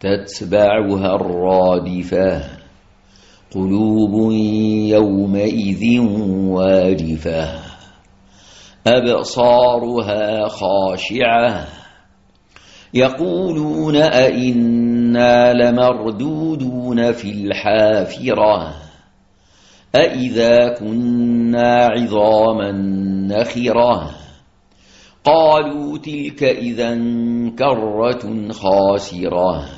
تتبعها الرادفة. قلوب يومئذ واجفة أبصارها خاشعة. يقولون أئنا لمردودون في الحافرة. أئذا كنا عظاما نخرة. قالوا تلك إذا كرة خاسرة.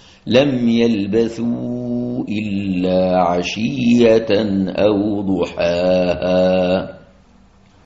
لم يلبثوا إلا عشية أو ضحاها.